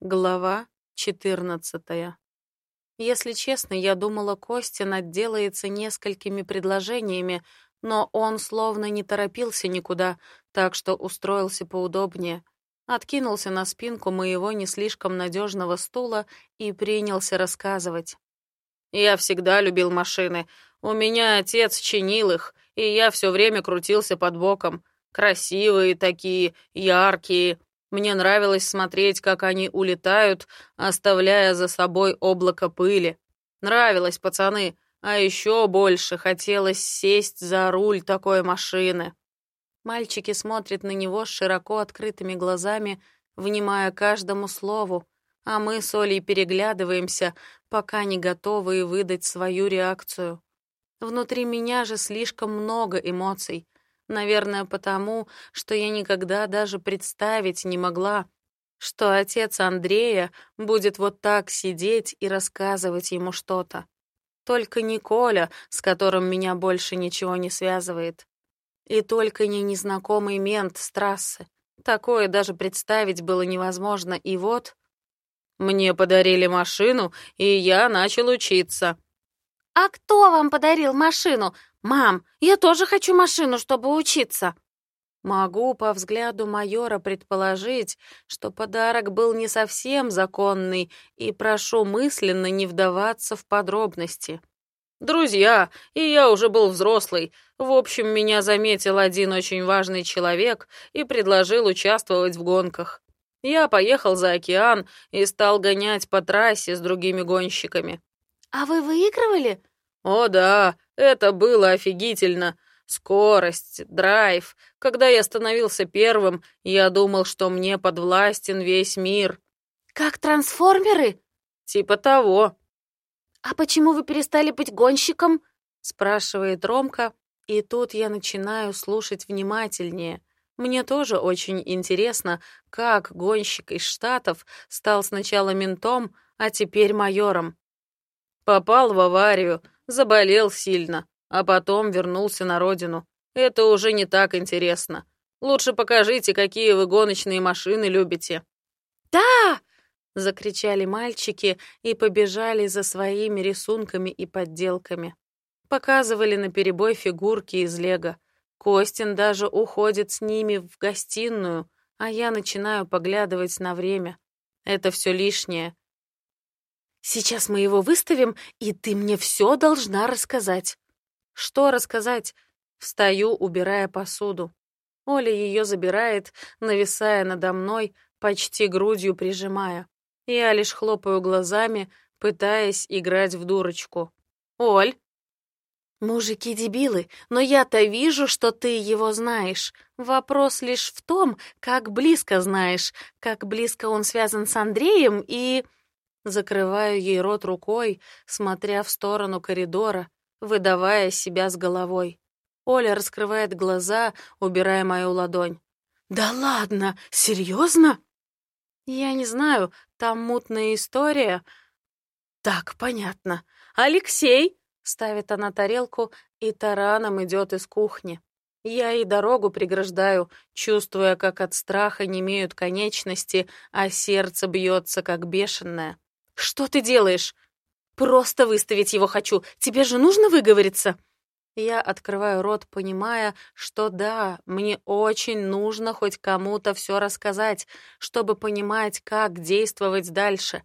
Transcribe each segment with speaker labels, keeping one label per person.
Speaker 1: Глава 14. Если честно, я думала, Костин отделается несколькими предложениями, но он словно не торопился никуда, так что устроился поудобнее. Откинулся на спинку моего не слишком надежного стула и принялся рассказывать. «Я всегда любил машины. У меня отец чинил их, и я все время крутился под боком. Красивые такие, яркие. Мне нравилось смотреть, как они улетают, оставляя за собой облако пыли. Нравилось, пацаны, а еще больше хотелось сесть за руль такой машины. Мальчики смотрят на него с широко открытыми глазами, внимая каждому слову, а мы с Олей переглядываемся, пока не готовы выдать свою реакцию. Внутри меня же слишком много эмоций. Наверное, потому, что я никогда даже представить не могла, что отец Андрея будет вот так сидеть и рассказывать ему что-то. Только не с которым меня больше ничего не связывает. И только не незнакомый мент с трассы. Такое даже представить было невозможно, и вот... Мне подарили машину, и я начал учиться.
Speaker 2: «А кто вам подарил машину? Мам, я тоже хочу машину, чтобы учиться!»
Speaker 1: Могу по взгляду майора предположить, что подарок был не совсем законный, и прошу мысленно не вдаваться в подробности. Друзья, и я уже был взрослый. В общем, меня заметил один очень важный человек и предложил участвовать в гонках. Я поехал за океан и стал гонять по трассе с другими гонщиками.
Speaker 2: «А вы выигрывали?»
Speaker 1: «О да, это было офигительно. Скорость, драйв. Когда я становился первым, я думал, что мне подвластен весь мир».
Speaker 2: «Как трансформеры?»
Speaker 1: «Типа того».
Speaker 2: «А почему вы перестали быть гонщиком?»
Speaker 1: спрашивает Ромка, и тут я начинаю слушать внимательнее. Мне тоже очень интересно, как гонщик из Штатов стал сначала ментом, а теперь майором. Попал в аварию, заболел сильно, а потом вернулся на родину. Это уже не так интересно. Лучше покажите, какие вы гоночные машины любите».
Speaker 2: «Да!»
Speaker 1: — закричали мальчики и побежали за своими рисунками и подделками. Показывали наперебой фигурки из лего. Костин даже уходит с ними в гостиную, а я начинаю поглядывать на время. Это все лишнее.
Speaker 2: Сейчас мы его выставим, и ты мне все должна рассказать».
Speaker 1: «Что рассказать?» Встаю, убирая посуду. Оля ее забирает, нависая надо мной, почти грудью прижимая. Я лишь хлопаю глазами, пытаясь играть в дурочку. «Оль!»
Speaker 2: «Мужики дебилы, но я-то вижу, что ты его знаешь. Вопрос лишь в том, как близко знаешь, как близко он связан с Андреем и...»
Speaker 1: Закрываю ей рот рукой, смотря в сторону коридора, выдавая себя с головой. Оля раскрывает глаза, убирая мою ладонь.
Speaker 2: «Да ладно, серьезно?»
Speaker 1: «Я не знаю, там мутная история».
Speaker 2: «Так, понятно.
Speaker 1: Алексей!» — ставит она тарелку и тараном идет из кухни. Я ей дорогу преграждаю, чувствуя, как от страха немеют конечности, а сердце бьется, как бешеное. «Что ты делаешь?» «Просто выставить его хочу. Тебе же нужно выговориться?» Я открываю рот, понимая, что да, мне очень нужно хоть кому-то все рассказать, чтобы понимать, как действовать дальше.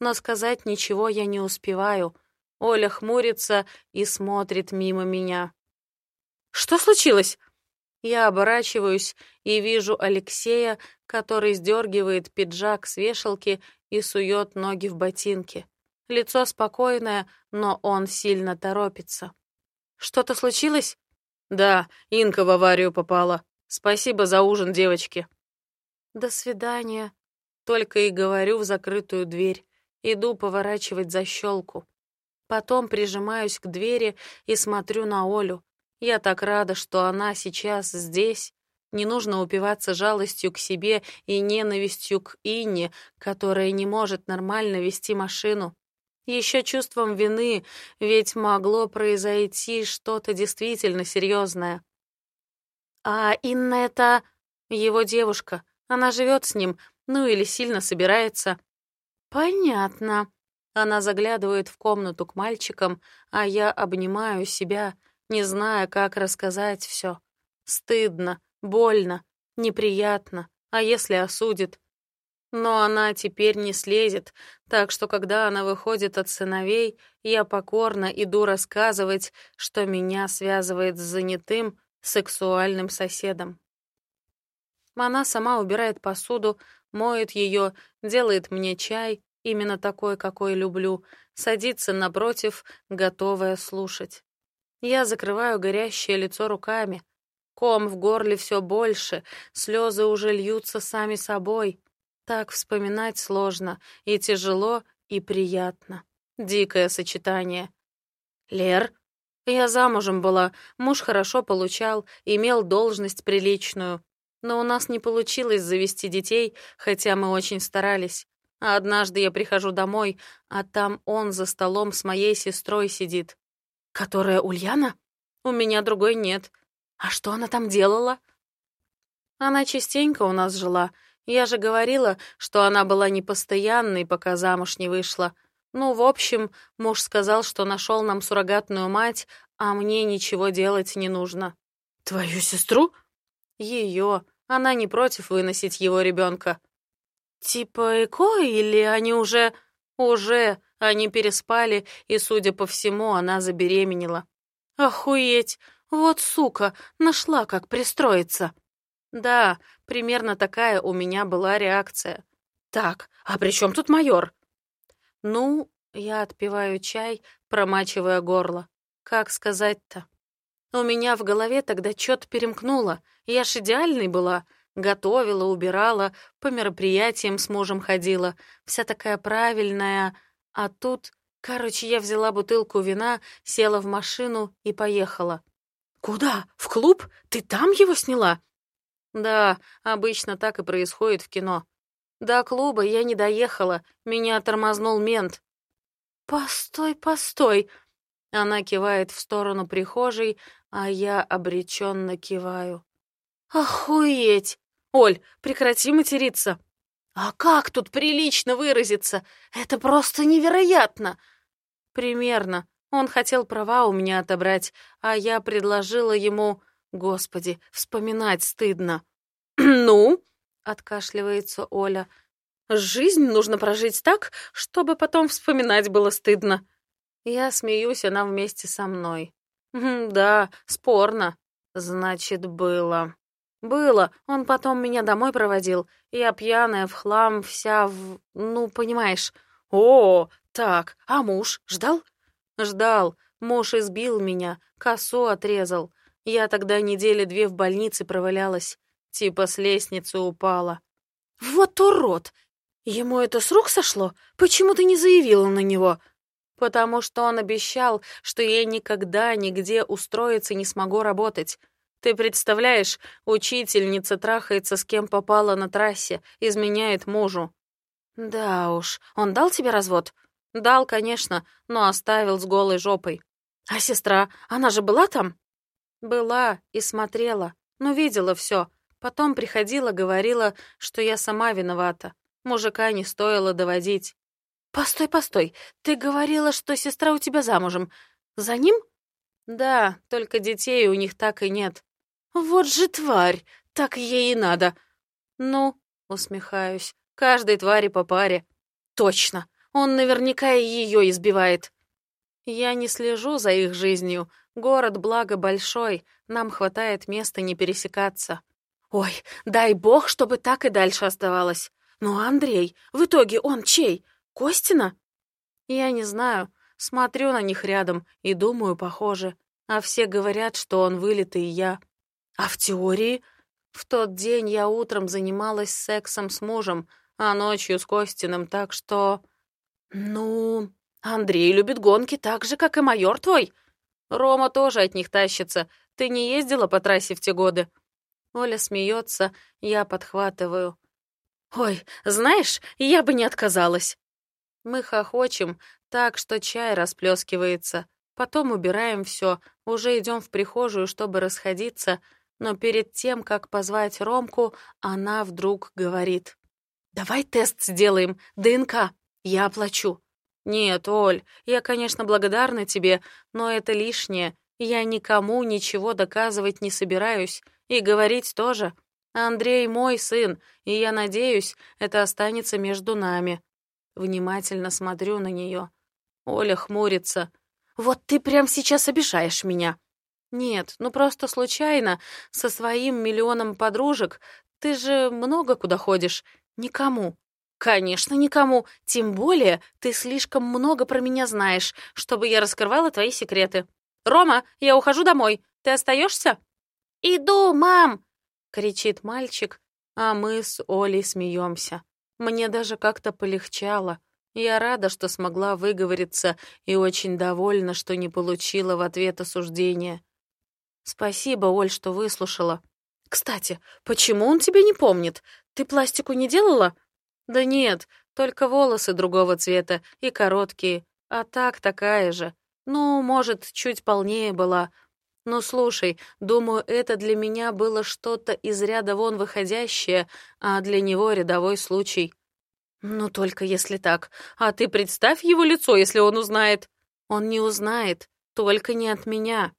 Speaker 1: Но сказать ничего я не успеваю. Оля хмурится и смотрит мимо меня. «Что случилось?» Я оборачиваюсь и вижу Алексея, который сдергивает пиджак с вешалки и сует ноги в ботинки. Лицо спокойное, но он сильно торопится. «Что-то случилось?» «Да, Инка в аварию попала. Спасибо за ужин, девочки». «До свидания». Только и говорю в закрытую дверь. Иду поворачивать защелку. Потом прижимаюсь к двери и смотрю на Олю. Я так рада, что она сейчас здесь. Не нужно упиваться жалостью к себе и ненавистью к Инне, которая не может нормально вести машину. Еще чувством вины, ведь могло произойти что-то действительно серьезное. А Инна — это его девушка. Она живет с ним, ну или сильно собирается. понятно». Она заглядывает в комнату к мальчикам, а я обнимаю себя, не зная, как рассказать все. Стыдно, больно, неприятно, а если осудит? Но она теперь не слезет, так что когда она выходит от сыновей, я покорно иду рассказывать, что меня связывает с занятым сексуальным соседом. Она сама убирает посуду, моет ее, делает мне чай, именно такой, какой люблю, садится напротив, готовая слушать. Я закрываю горящее лицо руками. Ком в горле все больше, слезы уже льются сами собой. Так вспоминать сложно, и тяжело, и приятно. Дикое сочетание. Лер, я замужем была, муж хорошо получал, имел должность приличную. Но у нас не получилось завести детей, хотя мы очень старались. А однажды я прихожу домой, а там он за столом с моей сестрой сидит. Которая Ульяна? У меня другой нет. А что она там делала? Она частенько у нас жила. Я же говорила, что она была непостоянной, пока замуж не вышла. Ну, в общем, муж сказал, что нашел нам суррогатную мать, а мне ничего делать не нужно. Твою сестру? Ее. Она не против выносить его ребенка. Типа ЭКО или они уже... Уже. Они переспали, и, судя по всему, она забеременела. Охуеть! Вот сука, нашла, как пристроиться. Да, примерно такая у меня была реакция. Так, а при чем тут майор? Ну, я отпиваю чай, промачивая горло. Как сказать-то? У меня в голове тогда что-то перемкнуло. Я ж идеальной была. Готовила, убирала, по мероприятиям с мужем ходила. Вся такая правильная. А тут... Короче, я взяла бутылку вина, села в машину и поехала. «Куда? В клуб? Ты там его сняла?» «Да, обычно так и происходит в кино. До клуба я не доехала, меня тормознул мент. «Постой, постой!» Она кивает в сторону прихожей, а я обреченно киваю. «Охуеть! Оль, прекрати материться!» «А как тут прилично выразиться? Это просто невероятно!» «Примерно. Он хотел права у меня отобрать, а я предложила ему... Господи, вспоминать стыдно». «Ну?» — откашливается Оля. «Жизнь нужно прожить так, чтобы потом вспоминать было стыдно». Я смеюсь, она вместе со мной. «Да, спорно». «Значит, было». «Было. Он потом меня домой проводил. Я пьяная, в хлам, вся в... Ну, понимаешь». «О, так, а муж ждал?» «Ждал. Муж избил меня, косу отрезал. Я тогда недели две в больнице провалялась. Типа с лестницы упала. «Вот урод! Ему это с рук сошло? Почему ты не заявила на него?» «Потому что он обещал, что я никогда нигде устроиться не смогу работать. Ты представляешь, учительница трахается с кем попала на трассе, изменяет мужу». «Да уж, он дал тебе развод?» «Дал, конечно, но оставил с голой жопой». «А сестра, она же была там?» «Была и смотрела, но видела все. Потом приходила, говорила, что я сама виновата. Мужика не стоило доводить. «Постой, постой, ты говорила, что сестра у тебя замужем. За ним?» «Да, только детей у них так и нет». «Вот же тварь! Так ей и надо!» «Ну?» — усмехаюсь. «Каждой твари по паре». «Точно! Он наверняка и ее избивает». «Я не слежу за их жизнью. Город, благо, большой. Нам хватает места не пересекаться». Ой, дай бог, чтобы так и дальше оставалось. Но Андрей, в итоге он чей? Костина? Я не знаю. Смотрю на них рядом и думаю, похоже. А все говорят, что он вылитый я. А в теории? В тот день я утром занималась сексом с мужем, а ночью с Костиным, так что... Ну, Андрей любит гонки так же, как и майор твой. Рома тоже от них тащится. Ты не ездила по трассе в те годы? Оля смеется, я подхватываю. «Ой, знаешь, я бы не отказалась». Мы хохочем, так что чай расплескивается. Потом убираем все, уже идем в прихожую, чтобы расходиться, но перед тем, как позвать Ромку, она вдруг говорит. «Давай тест сделаем, ДНК». Я оплачу. Нет, Оль, я, конечно, благодарна тебе, но это лишнее. Я никому ничего доказывать не собираюсь. И говорить тоже. Андрей мой сын, и я надеюсь, это останется между нами. Внимательно смотрю на нее. Оля хмурится. «Вот ты прям сейчас обижаешь меня». «Нет, ну просто случайно, со своим миллионом подружек. Ты же много куда ходишь. Никому». «Конечно, никому. Тем более ты слишком много про меня знаешь, чтобы я раскрывала твои секреты. Рома, я ухожу домой. Ты остаешься?» «Иду, мам!» — кричит мальчик, а мы с Олей смеемся. Мне даже как-то полегчало. Я рада, что смогла выговориться и очень довольна, что не получила в ответ осуждения. Спасибо, Оль, что выслушала. Кстати, почему он тебя не помнит? Ты пластику не делала? Да нет, только волосы другого цвета и короткие, а так такая же. Ну, может, чуть полнее была. Ну, слушай, думаю, это для меня было что-то из ряда вон выходящее, а для него рядовой случай. Ну, только если так. А ты представь его лицо, если он узнает. Он не узнает, только не от меня.